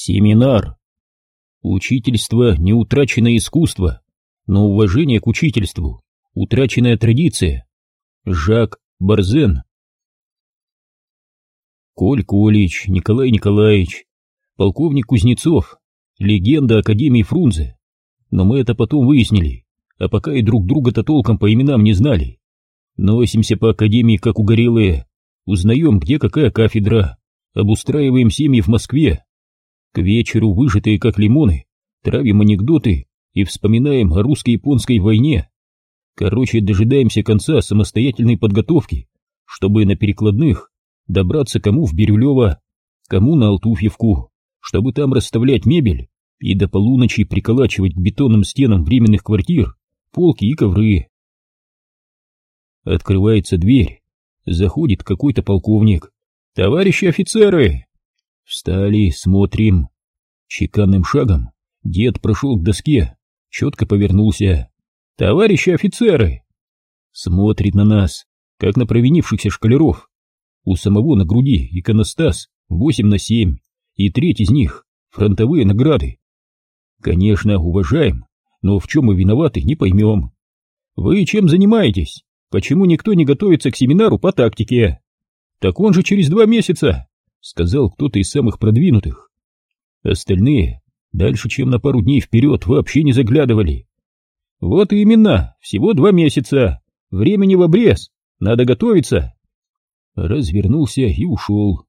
Семинар. Учительство не утраченное искусство, но уважение к учительству — утраченная традиция. Жак Барзен. Коль Колич, Николай Николаевич, полковник Кузнецов, легенда Академии Фрунзе. Но мы это потом выяснили, а пока и друг друга-то толком по именам не знали. Носимся по Академии как угорелые, узнаем, где какая кафедра, обустраиваем семьи в Москве, вечеру, выжатые как лимоны, травим анекдоты и вспоминаем о русско-японской войне. Короче, дожидаемся конца самостоятельной подготовки, чтобы на перекладных добраться кому в Бирюлево, кому на Алтуфьевку, чтобы там расставлять мебель и до полуночи приколачивать к бетонным стенам временных квартир полки и ковры. Открывается дверь, заходит какой-то полковник. «Товарищи офицеры!» Встали, смотрим. Чеканным шагом дед прошел к доске, четко повернулся. «Товарищи офицеры!» Смотрит на нас, как на провинившихся шкалеров. У самого на груди иконостас восемь на семь, и треть из них — фронтовые награды. Конечно, уважаем, но в чем мы виноваты, не поймем. Вы чем занимаетесь? Почему никто не готовится к семинару по тактике? Так он же через два месяца. — сказал кто-то из самых продвинутых. Остальные дальше, чем на пару дней вперед, вообще не заглядывали. Вот именно, всего два месяца, времени в обрез, надо готовиться. Развернулся и ушел.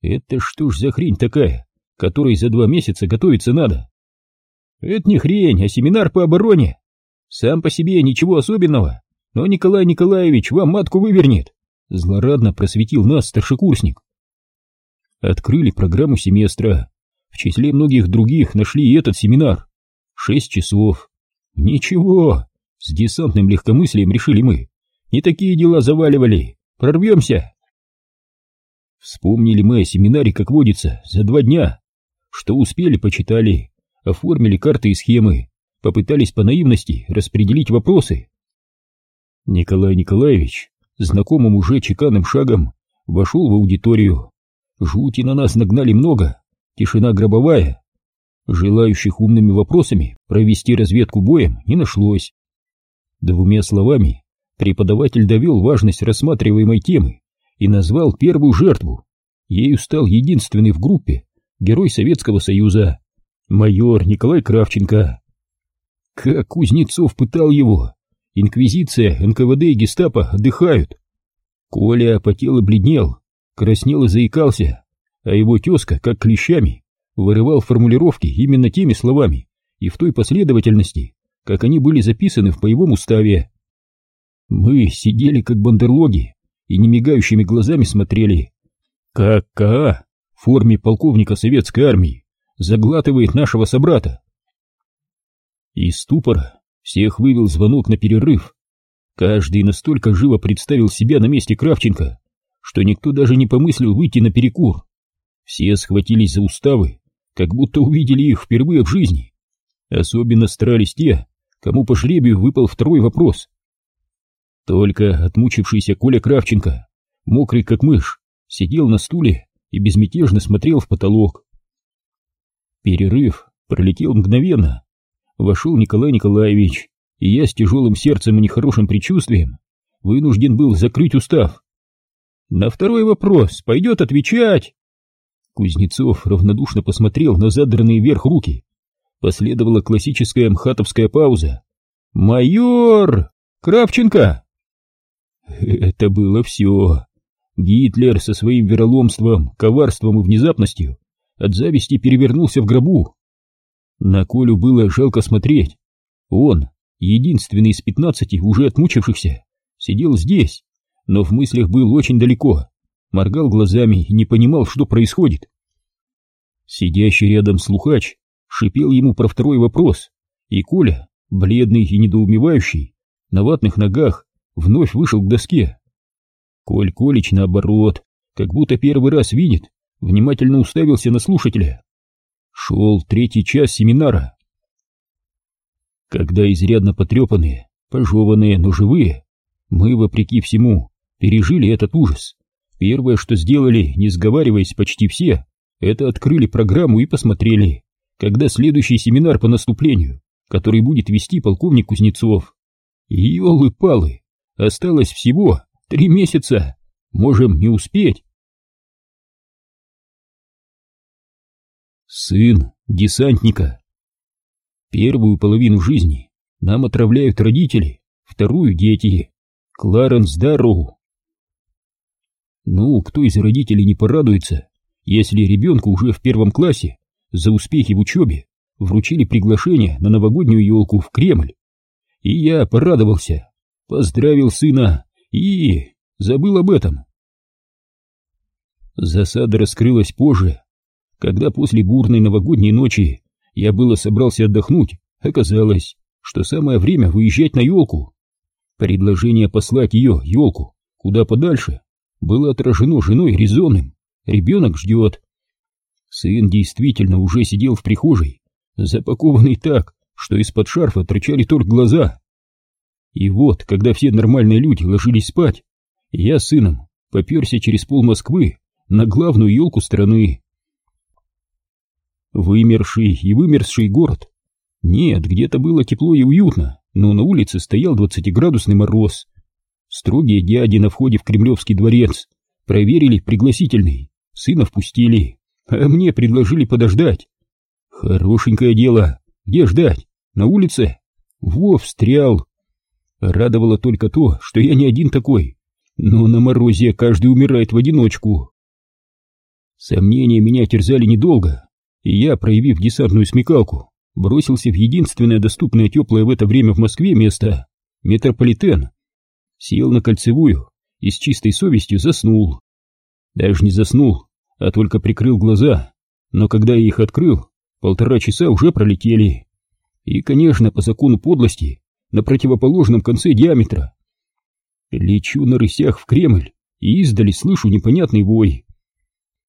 Это что ж за хрень такая, которой за два месяца готовиться надо? Это не хрень, а семинар по обороне. Сам по себе ничего особенного, но Николай Николаевич вам матку вывернет. Злорадно просветил нас старшекурсник открыли программу семестра. В числе многих других нашли и этот семинар. Шесть часов. Ничего, с десантным легкомыслием решили мы. Не такие дела заваливали. Прорвемся. Вспомнили мы о семинаре, как водится, за два дня. Что успели, почитали, оформили карты и схемы, попытались по наивности распределить вопросы. Николай Николаевич, знакомым уже чеканным шагом, вошел в аудиторию, Жути на нас нагнали много, тишина гробовая. Желающих умными вопросами провести разведку боем не нашлось. Двумя словами преподаватель довел важность рассматриваемой темы и назвал первую жертву. Ею стал единственный в группе герой Советского Союза, майор Николай Кравченко. Как Кузнецов пытал его, инквизиция, НКВД и гестапо отдыхают. Коля потел и бледнел, краснел и заикался, а его тезка, как клещами, вырывал формулировки именно теми словами и в той последовательности, как они были записаны в боевом уставе. Мы сидели как бандерлоги и немигающими глазами смотрели, как КА в форме полковника советской армии заглатывает нашего собрата. Из ступора всех вывел звонок на перерыв. Каждый настолько живо представил себя на месте Кравченко, что никто даже не помыслил выйти на перекур. Все схватились за уставы, как будто увидели их впервые в жизни. Особенно старались те, кому по жребию выпал второй вопрос. Только отмучившийся Коля Кравченко, мокрый как мышь, сидел на стуле и безмятежно смотрел в потолок. Перерыв пролетел мгновенно. Вошел Николай Николаевич, и я с тяжелым сердцем и нехорошим предчувствием вынужден был закрыть устав. На второй вопрос пойдет отвечать. Кузнецов равнодушно посмотрел на задранные вверх руки. Последовала классическая мхатовская пауза. «Майор! Кравченко!» Это было все. Гитлер со своим вероломством, коварством и внезапностью от зависти перевернулся в гробу. На Колю было жалко смотреть. Он, единственный из пятнадцати уже отмучившихся, сидел здесь, но в мыслях был очень далеко, моргал глазами и не понимал, что происходит. Сидящий рядом слухач шипел ему про второй вопрос, и Коля, бледный и недоумевающий, на ватных ногах вновь вышел к доске. Коль Колич, наоборот, как будто первый раз видит, внимательно уставился на слушателя. Шел третий час семинара. Когда изрядно потрепанные, пожеванные, но живые, мы, вопреки всему, пережили этот ужас. Первое, что сделали, не сговариваясь почти все, это открыли программу и посмотрели, когда следующий семинар по наступлению, который будет вести полковник Кузнецов. Ёлы-палы, осталось всего три месяца, можем не успеть. Сын десантника. Первую половину жизни нам отравляют родители, вторую — дети. Кларенс Дарроу. Ну, кто из родителей не порадуется, если ребенку уже в первом классе за успехи в учебе вручили приглашение на новогоднюю елку в Кремль. И я порадовался, поздравил сына и забыл об этом. Засада раскрылась позже, когда после бурной новогодней ночи я было собрался отдохнуть, оказалось, что самое время выезжать на елку. Предложение послать ее, елку, куда подальше, было отражено женой резонным. Ребенок ждет. Сын действительно уже сидел в прихожей, запакованный так, что из-под шарфа торчали только глаза. И вот, когда все нормальные люди ложились спать, я с сыном поперся через пол Москвы на главную елку страны. Вымерший и вымерзший город. Нет, где-то было тепло и уютно, но на улице стоял двадцатиградусный мороз. Строгие дяди на входе в Кремлевский дворец проверили пригласительный, сына впустили, а мне предложили подождать. Хорошенькое дело, где ждать? На улице? Во, встрял. Радовало только то, что я не один такой, но на морозе каждый умирает в одиночку. Сомнения меня терзали недолго, и я, проявив десантную смекалку, бросился в единственное доступное теплое в это время в Москве место — метрополитен. Сел на кольцевую и с чистой совестью заснул. Даже не заснул, а только прикрыл глаза, но когда я их открыл, полтора часа уже пролетели. И, конечно, по закону подлости, на противоположном конце диаметра. Лечу на рысях в Кремль и издали слышу непонятный вой.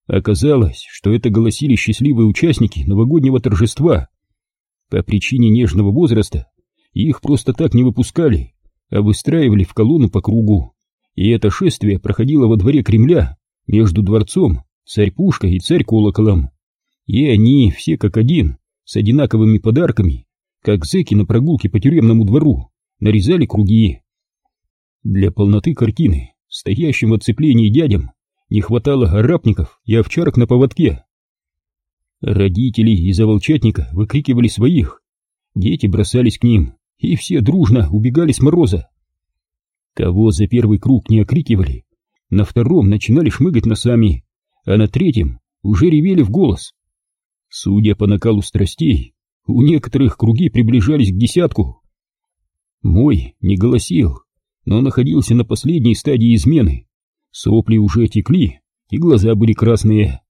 Оказалось, что это голосили счастливые участники новогоднего торжества. По причине нежного возраста их просто так не выпускали, выстраивали в колонну по кругу. И это шествие проходило во дворе Кремля между дворцом, царь-пушкой и царь-колоколом. И они, все как один, с одинаковыми подарками, как зэки на прогулке по тюремному двору, нарезали круги. Для полноты картины, стоящим в оцеплении дядям, не хватало арапников и овчарок на поводке. Родители из-за выкрикивали своих, дети бросались к ним, и все дружно убегали с мороза. Кого за первый круг не окрикивали, на втором начинали шмыгать носами, а на третьем уже ревели в голос. Судя по накалу страстей, у некоторых круги приближались к десятку. Мой не голосил, но находился на последней стадии измены. Сопли уже текли, и глаза были красные.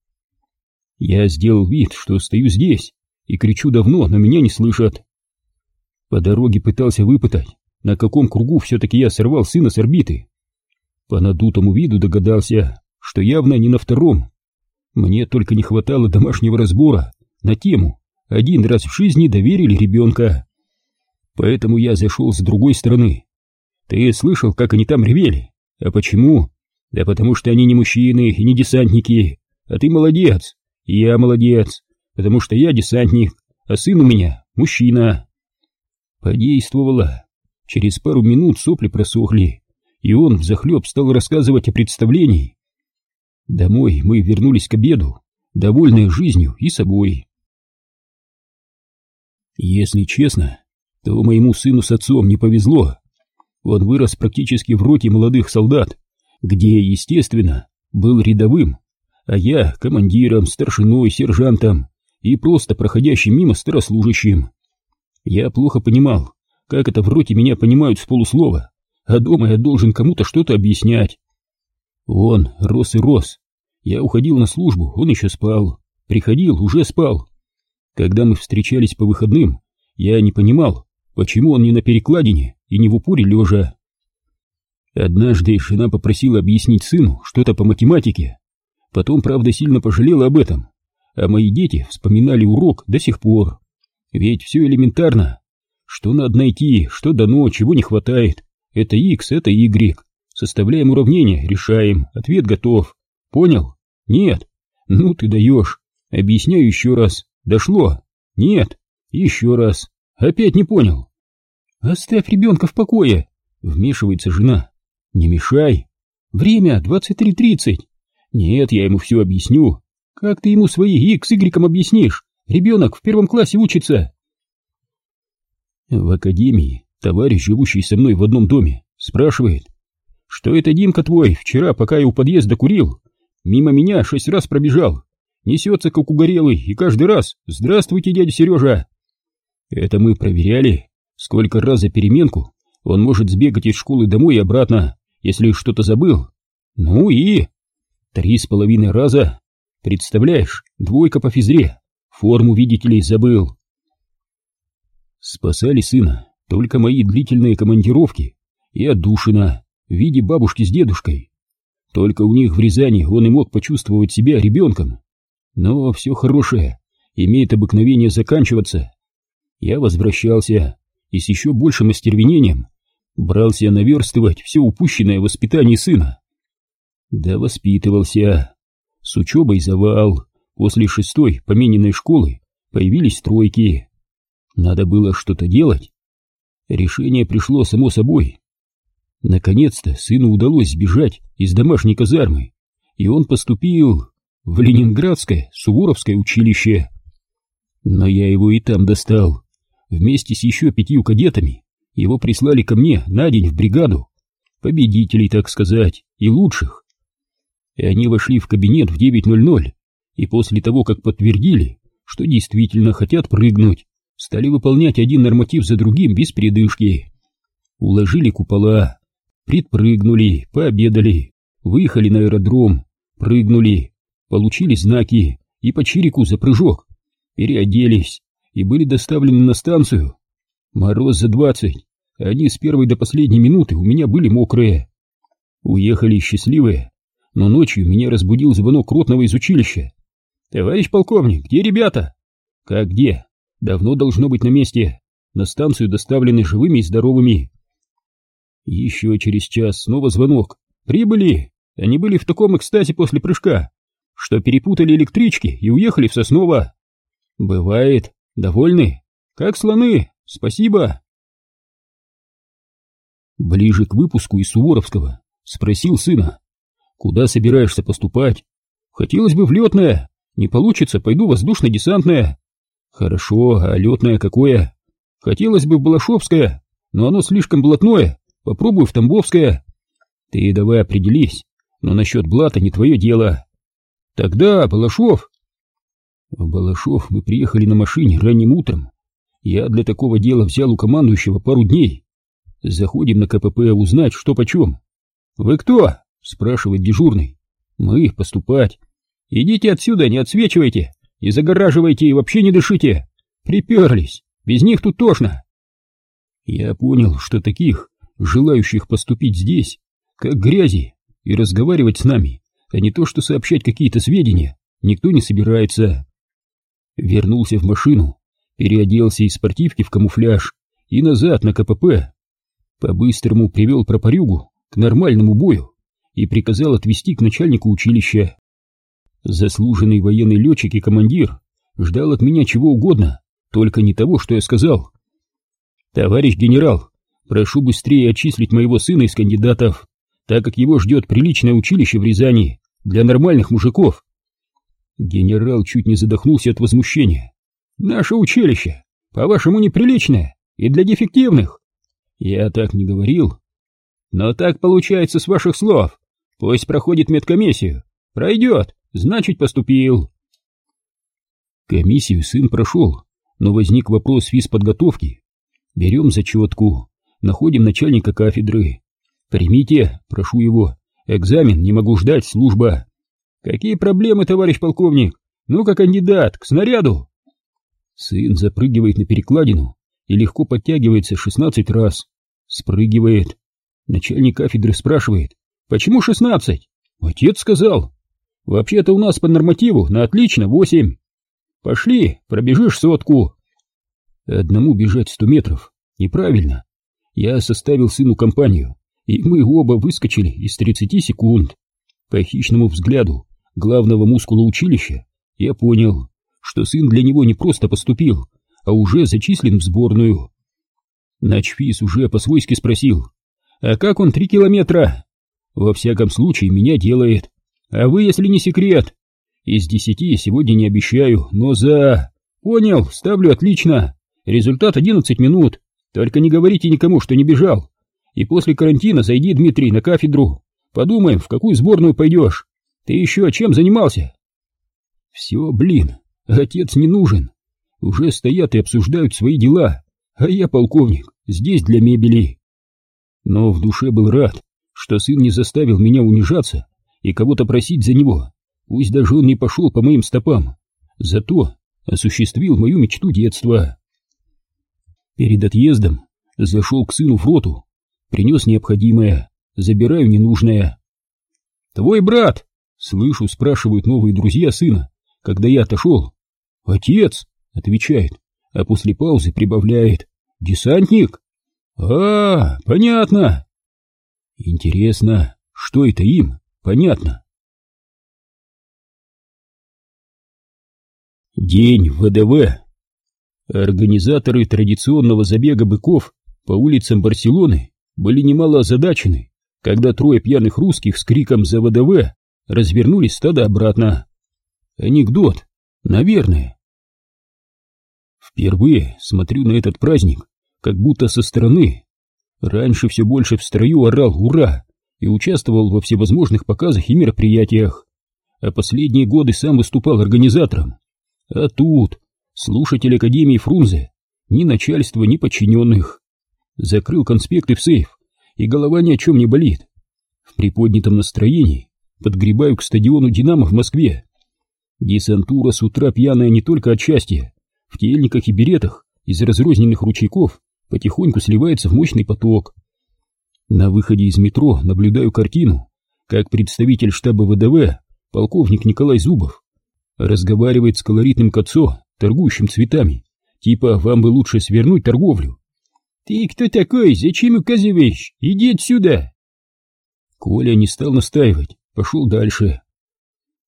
Я сделал вид, что стою здесь, и кричу давно, но меня не слышат. По дороге пытался выпытать, на каком кругу все-таки я сорвал сына с орбиты. По надутому виду догадался, что явно не на втором. Мне только не хватало домашнего разбора на тему «Один раз в жизни доверили ребенка». Поэтому я зашел с другой стороны. Ты слышал, как они там ревели? А почему? Да потому что они не мужчины и не десантники, а ты молодец, и я молодец, потому что я десантник, а сын у меня мужчина. Подействовало. Через пару минут сопли просохли, и он взахлеб стал рассказывать о представлении. Домой мы вернулись к обеду, довольные жизнью и собой. Если честно, то моему сыну с отцом не повезло. Он вырос практически в роте молодых солдат, где, естественно, был рядовым, а я командиром, старшиной, сержантом и просто проходящим мимо старослужащим. Я плохо понимал, как это в роте меня понимают с полуслова, а дома я должен кому-то что-то объяснять. Он рос и рос. Я уходил на службу, он еще спал. Приходил, уже спал. Когда мы встречались по выходным, я не понимал, почему он не на перекладине и не в упоре лежа. Однажды жена попросила объяснить сыну что-то по математике. Потом, правда, сильно пожалела об этом. А мои дети вспоминали урок до сих пор. Ведь все элементарно. Что надо найти, что дано, чего не хватает. Это x, это y. Составляем уравнение, решаем, ответ готов. Понял? Нет. Ну ты даешь. Объясняю еще раз. Дошло? Нет. Еще раз. Опять не понял. Оставь ребенка в покое, вмешивается жена. Не мешай. Время 23.30. Нет, я ему все объясню. Как ты ему свои X, Y объяснишь? Ребенок в первом классе учится. В академии товарищ, живущий со мной в одном доме, спрашивает, что это Димка твой вчера, пока я у подъезда курил, мимо меня шесть раз пробежал, несется как угорелый и каждый раз «Здравствуйте, дядя Сережа!» Это мы проверяли, сколько раз за переменку он может сбегать из школы домой и обратно, если что-то забыл. Ну и... Три с половиной раза. Представляешь, двойка по физре. Форму, видите ли, забыл. Спасали сына только мои длительные командировки и отдушина в виде бабушки с дедушкой. Только у них в Рязани он и мог почувствовать себя ребенком. Но все хорошее имеет обыкновение заканчиваться. Я возвращался и с еще большим остервенением брался наверстывать все упущенное воспитание сына. Да воспитывался. С учебой завал. После шестой помененной школы появились тройки. Надо было что-то делать. Решение пришло само собой. Наконец-то сыну удалось сбежать из домашней казармы, и он поступил в Ленинградское Суворовское училище. Но я его и там достал. Вместе с еще пятью кадетами его прислали ко мне на день в бригаду. Победителей, так сказать, и лучших. И они вошли в кабинет в 9.00, и после того, как подтвердили, что действительно хотят прыгнуть, стали выполнять один норматив за другим без передышки. Уложили купола, предпрыгнули, пообедали, выехали на аэродром, прыгнули, получили знаки и по чирику за прыжок, переоделись и были доставлены на станцию. Мороз за двадцать, они с первой до последней минуты у меня были мокрые. Уехали счастливые, но ночью меня разбудил звонок ротного из училища. «Товарищ полковник, где ребята?» «Как где?» давно должно быть на месте. На станцию доставлены живыми и здоровыми. Еще через час снова звонок. Прибыли. Они были в таком экстазе после прыжка, что перепутали электрички и уехали в Сосново. Бывает. Довольны? Как слоны. Спасибо. Ближе к выпуску из Суворовского спросил сына. Куда собираешься поступать? Хотелось бы в летное. Не получится, пойду воздушно-десантное. Хорошо, а летное какое? Хотелось бы в Балашовское, но оно слишком блатное. Попробую в Тамбовское. Ты давай определись, но насчет блата не твое дело. Тогда Балашов. В Балашов мы приехали на машине ранним утром. Я для такого дела взял у командующего пару дней. Заходим на КПП узнать, что почем. «Вы кто?» — спрашивает дежурный. «Мы поступать. Идите отсюда, не отсвечивайте. Не загораживайте и вообще не дышите. Приперлись. Без них тут тошно. Я понял, что таких, желающих поступить здесь, как грязи, и разговаривать с нами, а не то что сообщать какие-то сведения, никто не собирается. Вернулся в машину, переоделся из спортивки в камуфляж и назад на КПП. По-быстрому привел пропорюгу к нормальному бою и приказал отвезти к начальнику училища. Заслуженный военный летчик и командир ждал от меня чего угодно, только не того, что я сказал. «Товарищ генерал, прошу быстрее отчислить моего сына из кандидатов, так как его ждет приличное училище в Рязани для нормальных мужиков». Генерал чуть не задохнулся от возмущения. «Наше училище, по-вашему, неприличное и для дефективных?» «Я так не говорил». «Но так получается с ваших слов. Пусть проходит медкомиссию. Пройдет. Значит, поступил. Комиссию сын прошел, но возник вопрос физподготовки. Берем зачетку, находим начальника кафедры. Примите, прошу его, экзамен, не могу ждать, служба. Какие проблемы, товарищ полковник? Ну-ка, кандидат, к снаряду. Сын запрыгивает на перекладину и легко подтягивается шестнадцать раз. Спрыгивает. Начальник кафедры спрашивает, почему шестнадцать? Отец сказал. Вообще-то у нас по нормативу на отлично восемь. Пошли, пробежишь сотку. Одному бежать сто метров. Неправильно. Я составил сыну компанию, и мы оба выскочили из тридцати секунд. По хищному взгляду главного мускула училища я понял, что сын для него не просто поступил, а уже зачислен в сборную. Начфис уже по-свойски спросил, а как он три километра? Во всяком случае, меня делает. А вы, если не секрет? Из десяти сегодня не обещаю, но за... Понял, ставлю отлично. Результат одиннадцать минут. Только не говорите никому, что не бежал. И после карантина зайди, Дмитрий, на кафедру. Подумаем, в какую сборную пойдешь. Ты еще чем занимался? Все, блин, отец не нужен. Уже стоят и обсуждают свои дела, а я, полковник, здесь для мебели. Но в душе был рад, что сын не заставил меня унижаться и кого-то просить за него, пусть даже он не пошел по моим стопам, зато осуществил мою мечту детства. Перед отъездом зашел к сыну в роту, принес необходимое, забираю ненужное. «Твой брат!» — слышу, спрашивают новые друзья сына, когда я отошел. «Отец!» — отвечает, а после паузы прибавляет. «Десантник?» «А, понятно!» «Интересно, что это им? Понятно!» День ВДВ. Организаторы традиционного забега быков по улицам Барселоны были немало озадачены, когда трое пьяных русских с криком за ВДВ развернули стадо обратно. Анекдот, наверное. Впервые смотрю на этот праздник, как будто со стороны. Раньше все больше в строю орал «Ура!» И участвовал во всевозможных показах и мероприятиях, а последние годы сам выступал организатором. А тут слушатель Академии Фрунзе, ни начальства, ни подчиненных. Закрыл конспекты в сейф, и голова ни о чем не болит. В приподнятом настроении подгребаю к стадиону «Динамо» в Москве. Десантура с утра пьяная не только от счастья, в тельниках и беретах из разрозненных ручейков потихоньку сливается в мощный поток. На выходе из метро наблюдаю картину, как представитель штаба ВДВ, полковник Николай Зубов, разговаривает с колоритным Кацо, торгующим цветами, типа «вам бы лучше свернуть торговлю». «Ты кто такой? Зачем указываешь? Иди отсюда!» Коля не стал настаивать, пошел дальше.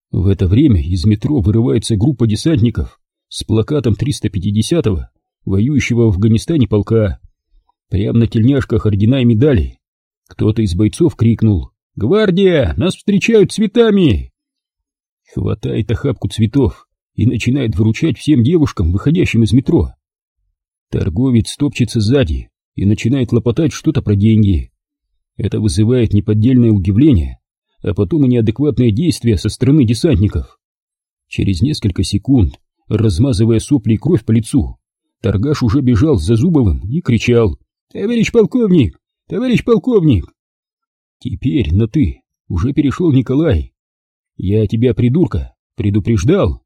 В это время из метро вырывается группа десантников с плакатом 350-го, воюющего в Афганистане полка. Прямо на тельняшках ордена и медали. Кто-то из бойцов крикнул «Гвардия! Нас встречают цветами!» Хватает охапку цветов и начинает вручать всем девушкам, выходящим из метро. Торговец топчется сзади и начинает лопотать что-то про деньги. Это вызывает неподдельное удивление, а потом и неадекватные действия со стороны десантников. Через несколько секунд, размазывая сопли и кровь по лицу, торгаш уже бежал за Зубовым и кричал «Товарищ полковник! Товарищ полковник!» Теперь на «ты» уже перешел Николай. «Я тебя, придурка, предупреждал!»